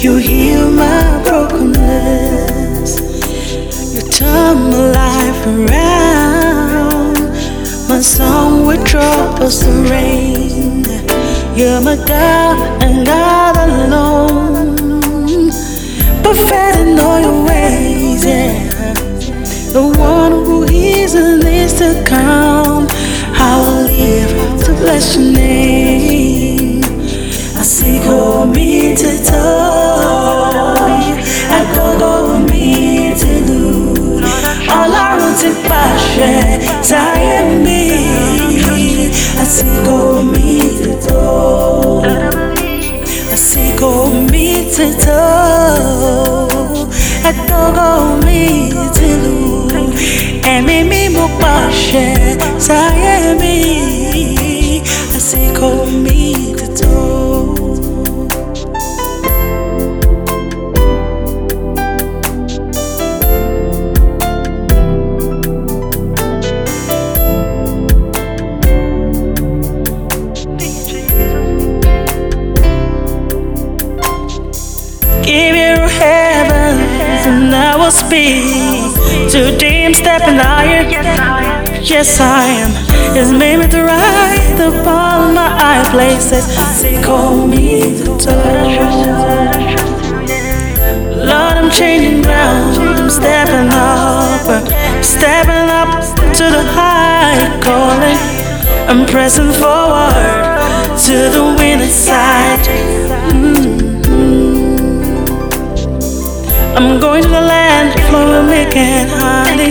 You heal my brokenness. You turn my life around. My song troubles and rain. You're my God and God alone. Perfect in all your ways, yeah. The one who is and is to come. I will live to bless your name. I say, go me to toy. Go me to toy. I say, go me to toy. I go go me to do. Ẹ̀mí mi, tó. Give you heavens and I will speak to dreams stepping higher. Yes, I am. It's made me to ride upon my high places. Call me to touch. Lord, I'm changing ground. I'm stepping up, stepping up to the high calling. I'm pressing forward to the winning side. I'm going to the land flowing milk and honey.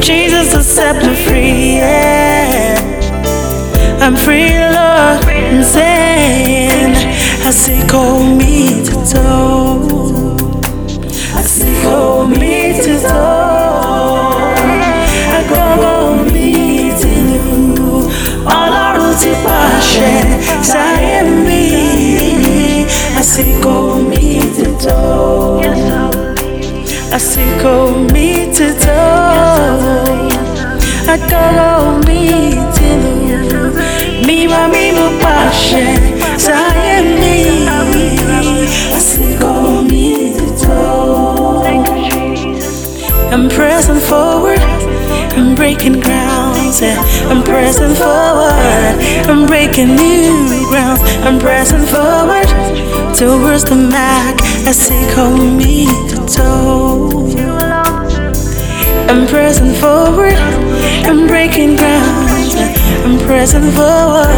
Jesus has set me free, yeah. I'm free, I go me to do. Me, my, me, my passion, say me. I say, call me to. I'm pressing forward, I'm breaking grounds, yeah. I'm pressing forward, I'm breaking new grounds. I'm pressing forward towards the mark. I say, call me to. I'm pressing forward, I'm breaking ground. I'm pressing forward,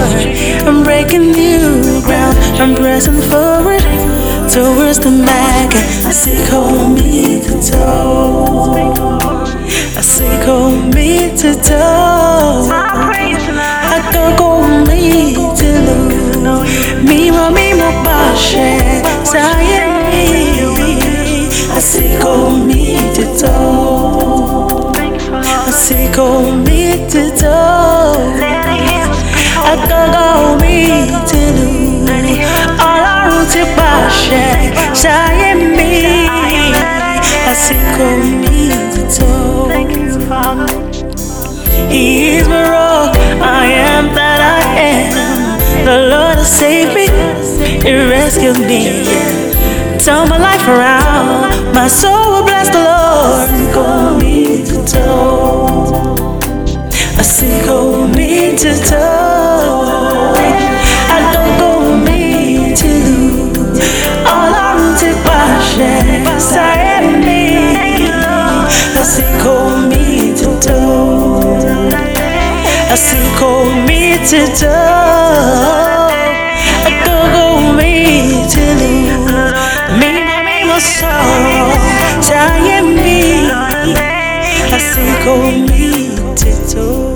I'm breaking new ground. I'm pressing forward towards the mark. I say, call me to toe. Saved me, He rescued me. Turn my life around, my soul will bless the Lord. Call me to toe. I say, call me to toe. I don't go me to lose. All I want to passion, say me. I say, call me to toe. I say, call me to toe me. Me me. I say me.